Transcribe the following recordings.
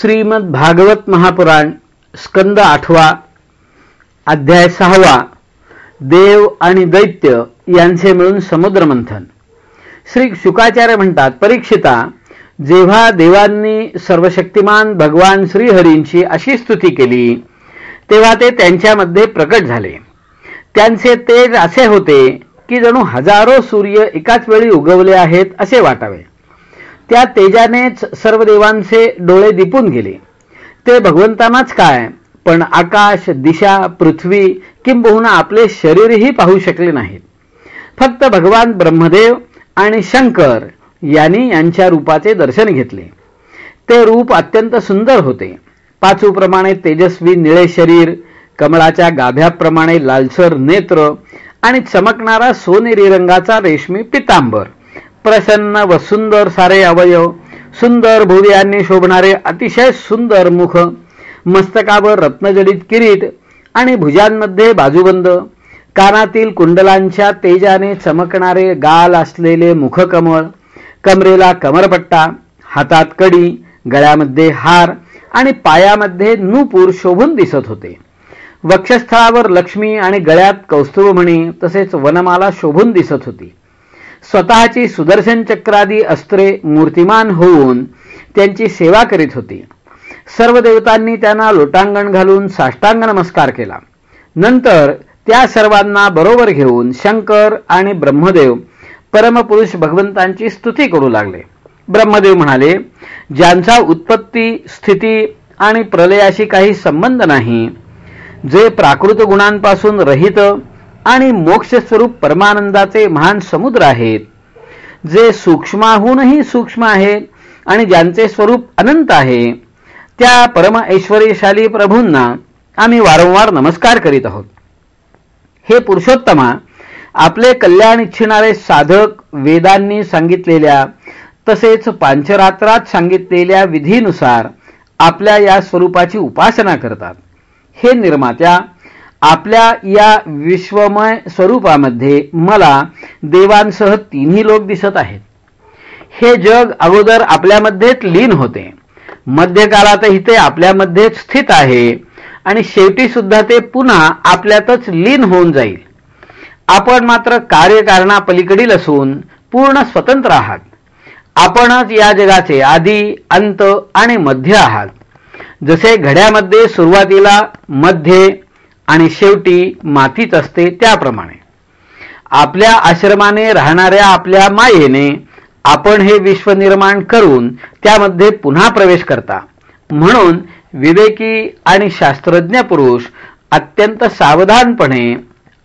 श्रीमद भागवत महापुराण स्कंद आठवा अध्याय सहावा देव आणि दैत्य यांचे मिळून समुद्र मंथन श्री शुकाचार्य म्हणतात परीक्षिता जेव्हा देवांनी सर्वशक्तिमान भगवान श्रीहरींची अशी स्तुती केली तेव्हा ते त्यांच्यामध्ये प्रकट झाले. त्यांचे तेज असे होते की जणू हजारो सूर्य एकाच वेळी उगवले आहेत असे वाटावे. त्या तेजानेच सर्व देवांचे डोळे दिपून गेले. ते भगवंतांनाच काय? पण आकाश दिशा पृथ्वी किंबहुना आपले शरीरही पाहू शकले नाहीत. फक्त भगवान ब्रह्मदेव आणि शंकर यांनी यांच्या रूपाचे दर्शन घेतले. ते रूप अत्यंत सुंदर होते. पाचूप्रमाणे तेजस्वी निळे शरीर कमळाच्या गाभ्याप्रमाणे लालसर नेत्र आणि चमकणारा सोनेरी रंगाचा रेशमी पितांबर. प्रसन्न व सुंदर सारे अवयव सुंदर भुवयांनी शोभणारे अतिशय सुंदर मुख मस्तकावर रत्नजडित किरीट आणि भुजांमध्ये बाजूबंद कानातील कुंडलांच्या तेजाने चमकणारे गाल असलेले मुखकमळ कमरेला कमरपट्टा हातात कडी गळ्यामध्ये हार आणि पायामध्ये नूपूर शोभून दिसत होते. वक्षस्थळावर लक्ष्मी आणि गळ्यात कौस्तुभमणी तसेच वनमाला शोभून दिसत होती. स्वतःची सुदर्शन चक्रादी अस्त्रे मूर्तिमान होऊन त्यांची सेवा करीत होती. सर्व देवतांनी त्यांना लोटांगण घालून साष्टांग नमस्कार केला. नंतर त्या सर्वांना बरोबर घेऊन शंकर आणि ब्रह्मदेव परमपुरुष भगवंतांची स्तुती करू लागले. ब्रह्मदेव म्हणाले ज्यांचा उत्पत्ती स्थिती आणि प्रलयाशी काही संबंध नाही जे प्राकृत गुणांपासून रहित आणि मोक्ष स्वरूप परमानंदाचे महान समुद्र आहेत. जे सूक्ष्माहूनही सूक्ष्म आहेत आणि ज्यांचे स्वरूप अनंत आहे त्या परम ऐश्वर्यशाली प्रभूंना आम्ही वारंवार नमस्कार करीत आहोत. हे पुरुषोत्तमा आपले कल्याण इच्छिणारे साधक वेदांनी सांगितलेल्या तसेच पांचरात्रात सांगितलेल्या विधीनुसार आपल्या या स्वरूपाची उपासना करतात. हे निर्मात्या आपल्या या विश्वमय स्वरूपामध्ये मला देवांसह तिन्ही लोक दिसत आहेत. हे जग अगोदर आपल्यामध्येच लीन होते. मध्यकालातही ते आपल्यामध्येच स्थित आहे आणि शेवटी सुद्धा ते पुन्हा आपल्यातच लीन होऊन जाईल. आपण मात्र कार्यकारणापलीकडील असून पूर्ण स्वतंत्र आहात. आपणच या जगाचे आधी अंत आणि मध्य आहात. जसे घड्यामध्ये सुरुवातीला मध्ये आणि शेवटी मातीच असते त्याप्रमाणे. आपल्या आश्रमाने राहणाऱ्या आपल्या मायेने आपण हे विश्व निर्माण करून त्यामध्ये पुन्हा प्रवेश करता. म्हणून विवेकी आणि शास्त्रज्ञ पुरुष अत्यंत सावधानपणे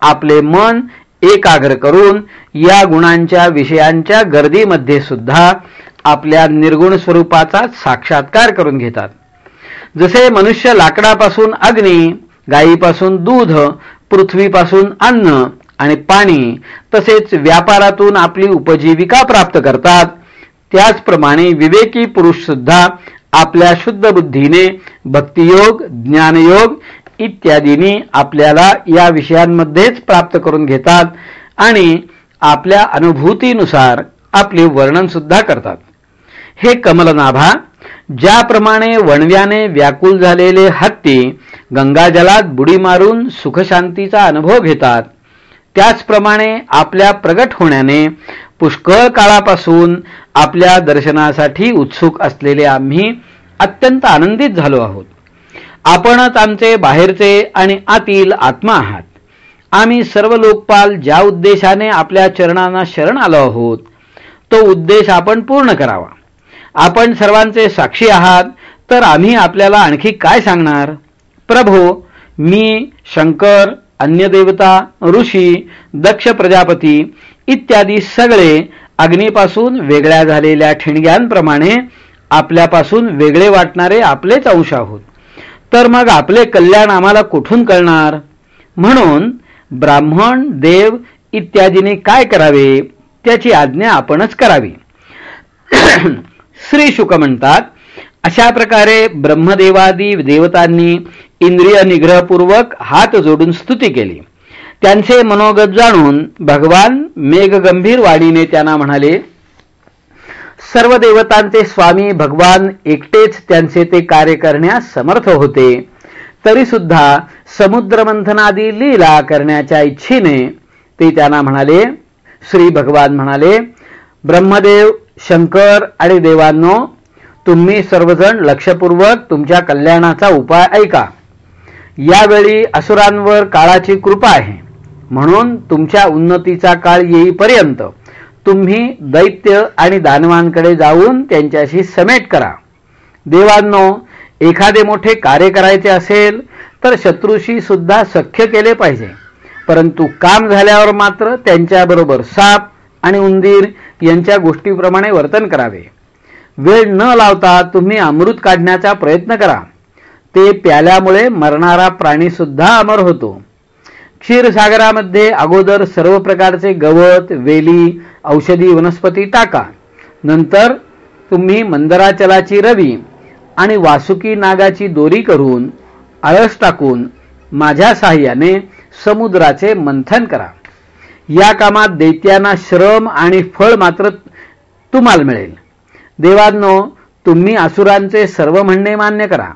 आपले मन एकाग्र करून या गुणांच्या विषयांच्या गर्दीमध्ये सुद्धा आपल्या निर्गुण स्वरूपाचा साक्षात्कार करून घेतात. जसे मनुष्य लाकडापासून अग्नी गायीपासून दूध पृथ्वीपासून अन्न आणि पाणी तसेच व्यापारातून आपली उपजीविका प्राप्त करतात. त्याचप्रमाणे विवेकी पुरुष सुद्धा आपल्या शुद्ध बुद्धीने भक्तियोग ज्ञानयोग इत्यादींनी आपल्याला या विषयांमध्येच प्राप्त करून घेतात आणि आपल्या अनुभूतीनुसार आपले वर्णन सुद्धा करतात. हे कमलनाभा ज्याप्रमाणे वणव्याने व्याकुल झालेले हत्ती गंगाजलात बुडी मारून सुखशांतीचा अनुभव घेतात. त्याचप्रमाणे आपल्या प्रगट होण्याने पुष्कळ काळापासून आपल्या दर्शनासाठी उत्सुक असलेले आम्ही अत्यंत आनंदित झालो आहोत. आपणच आमचे बाहेरचे आणि आतील आत्मा आहात. आम्ही सर्व लोकपाल ज्या उद्देशाने आपल्या चरणांना शरण आलो आहोत तो उद्देश आपण पूर्ण करावा. आपण सर्वांचे साक्षी आहात तर आम्ही आपल्याला आणखी काय सांगणार? प्रभो मी शंकर अन्य देवता ऋषी दक्ष प्रजापती इत्यादी सगळे अग्नीपासून वेगळ्या झालेल्या ठिणग्यांप्रमाणे आपल्यापासून वेगळे वाटणारे आपलेच अंश आहोत. तर मग आपले कल्याण आम्हाला कुठून कळणार? म्हणून ब्राह्मण देव इत्यादीने काय करावे त्याची आज्ञा आपणच करावी. श्री शुक म्हणतात. अशा प्रकारे ब्रह्मदेवादी देवतांनी इंद्रिय निग्रहपूर्वक हात जोडून स्तुती केली. त्यांचे मनोगत जाणून भगवान मेघगंभीर वाणीने त्यांना म्हणाले सर्व देवतांचे स्वामी भगवान एकटेच त्यांचे ते कार्य करण्यास समर्थ होते. तरी सुद्धा समुद्रमंथनादी लीला करण्याच्या इच्छेने ते त्यांना म्हणाले. श्री भगवान म्हणाले ब्रह्मदेव शंकर आणि देवांनो तुम्ही सर्वजण लक्षपूर्वक तुमच्या कल्याणाचा उपाय ऐका. यावेळी असुरांवर काळाची कृपा आहे. म्हणून तुमच्या उन्नतीचा काळ येईपर्यंत तुम्ही दैत्य आणि दानवांकडे जाऊन त्यांच्याशी समेट करा. देवांनो एखादे मोठे कार्य करायचे असेल तर शत्रूशी सुद्धा सख्य केले पाहिजे. परंतु काम झाल्यावर मात्र त्यांच्याबरोबर साप आणि उंदीर यांच्या गोष्टीप्रमाणे वर्तन करावे. वेळ न लावता तुम्ही अमृत काढण्याचा प्रयत्न करा. ते प्याल्यामुळे मरणारा प्राणी सुद्धा अमर होतो. क्षीरसागरामध्ये अगोदर सर्व प्रकारचे गवत वेली औषधी वनस्पती टाका. नंतर तुम्ही मंदराचलाची रवी आणि वासुकी नागाची दोरी करून आळस टाकून माझ्या साह्याने समुद्राचे मंथन करा. या कामात दैत्यांना श्रम आणि फळ मात्र तुम्हाला मिळेल. देवांनो तुम्ही असुरांचे सर्व म्हणणे मान्य करा.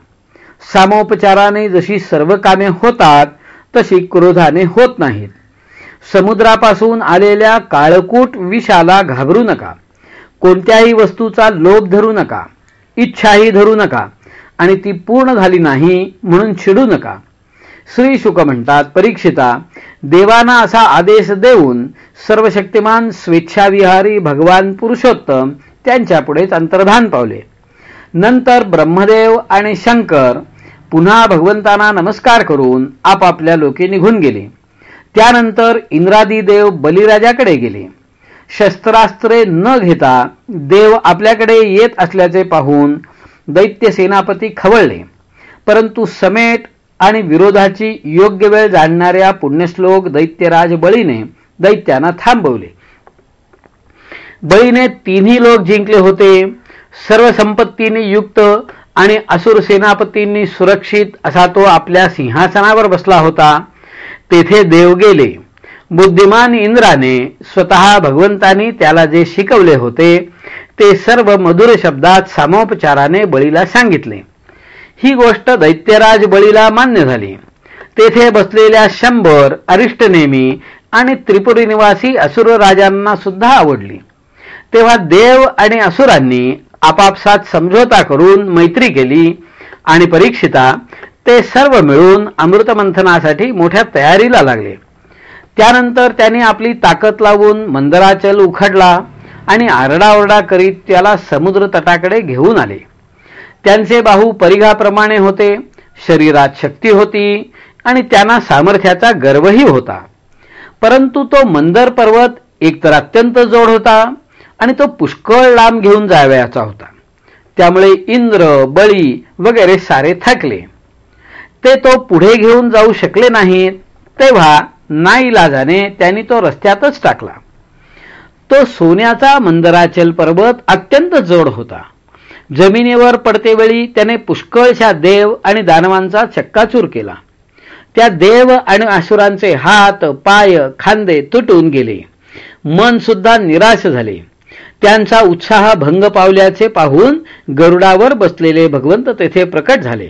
सामोपचाराने जशी सर्व कामे होतात तशी क्रोधाने होत नाहीत. समुद्रापासून आलेल्या काळकूट विषाला घाबरू नका. कोणत्याही वस्तूचा लोभ धरू नका. इच्छाही धरू नका. आणि ती पूर्ण झाली नाही म्हणून चिडू नका. श्री शुक म्हणतात परीक्षिता देवाना असा आदेश देऊन सर्वशक्तिमान स्वेच्छाविहारी भगवान पुरुषोत्तम त्यांच्या पुढेच अंतर्धान पावले. नंतर ब्रह्मदेव आणि शंकर पुन्हा भगवंतांना नमस्कार करून आपापल्या लोके निघून गेले. त्यानंतर इंद्रादी देव बलिराजाकडे गेले. शस्त्रास्त्रे न घेता देव आपल्याकडे येत असल्याचे पाहून दैत्य सेनापती खवळले. परंतु समेट आणि विरोधाची योग्य वेळ जाणणाऱ्या पुण्यश्लोक दैत्यराज बळीने दैत्यांना थांबवले. बळीने तिन्ही लोक जिंकले होते. सर्व संपत्तीने युक्त आणि असुर सेनापतींनी सुरक्षित असा तो आपल्या सिंहासनावर बसला होता. तेथे देव गेले. बुद्धिमान इंद्राने स्वतः भगवंतांनी त्याला जे शिकवले होते ते सर्व मधुर शब्दात सामोपचाराने बळीला सांगितले. ही गोष्ट दैत्यराज बळीला मान्य झाली. तेथे बसलेल्या शंभर अरिष्टनेमी आणि त्रिपुरी निवासी असुर राजांना सुद्धा आवडली. तेव्हा देव आणि असुरांनी आपापसात समझोता करून मैत्री केली आणि परीक्षिता ते सर्व मिळून अमृतमंथनासाठी मोठ्या तयारीला लागले. त्यानंतर त्यांनी आपली ताकद लावून मंदराचल उखडला आणि आरडाओरडा करीत त्याला समुद्र तटाकडे घेऊन आले. त्यांचे बाहू परिघाप्रमाणे होते शरीरात शक्ती होती आणि त्यांना सामर्थ्याचा गर्वही होता. परंतु तो मंदर पर्वत एकतर अत्यंत जोड होता आणि तो पुष्कळ लांब घेऊन जावयाचा होता. त्यामुळे इंद्र बळी वगैरे सारे थकले. ते तो पुढे घेऊन जाऊ शकले नाहीत तेव्हा नाईलाजाने त्यांनी तो रस्त्यातच टाकला. तो सोन्याचा मंदराचल पर्वत अत्यंत जोड होता. जमिनीवर पडतेवेळी त्याने पुष्कळशा देव आणि दानवांचा चक्काचूर केला. त्या देव आणि आसुरांचे हात पाय खांदे तुटून गेले. मन सुद्धा निराश झाले. त्यांचा उत्साह भंग पावल्याचे पाहून गरुडावर बसलेले भगवंत तेथे प्रकट झाले.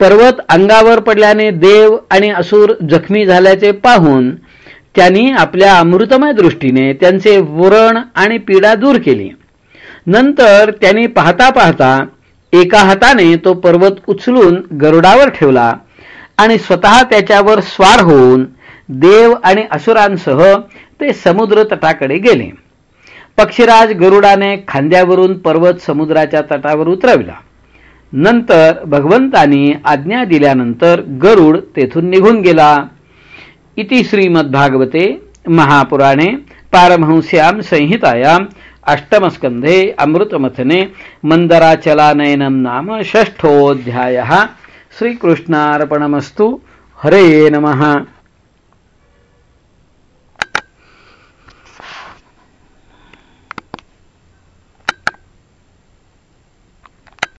पर्वत अंगावर पडल्याने देव आणि असुर जखमी झाल्याचे पाहून त्यांनी आपल्या अमृतमय दृष्टीने त्यांचे वरण आणि पीडा दूर केली. नंतर त्यांनी पाहता पाहता एका हाताने तो पर्वत उचलून गरुडावर ठेवला आणि स्वतः त्याच्यावर स्वार होऊन देव आणि असुरांसह ते समुद्र तटाकडे गेले. पक्षीराज गरुडाने खांद्यावरून पर्वत समुद्राच्या तटावर उतरविला. नंतर भगवंतानी आज्ञा दिल्यानंतर गरुड तेथून निघून गेला. इति श्रीमद्भागवते महापुराणे पारमहंस्याम संहितायां अष्टमस्कन्धे अमृतमथने मन्दराचलानयनं नाम षष्ठोऽध्यायः. श्रीकृष्णार्पणमस्तु. हरे नमः.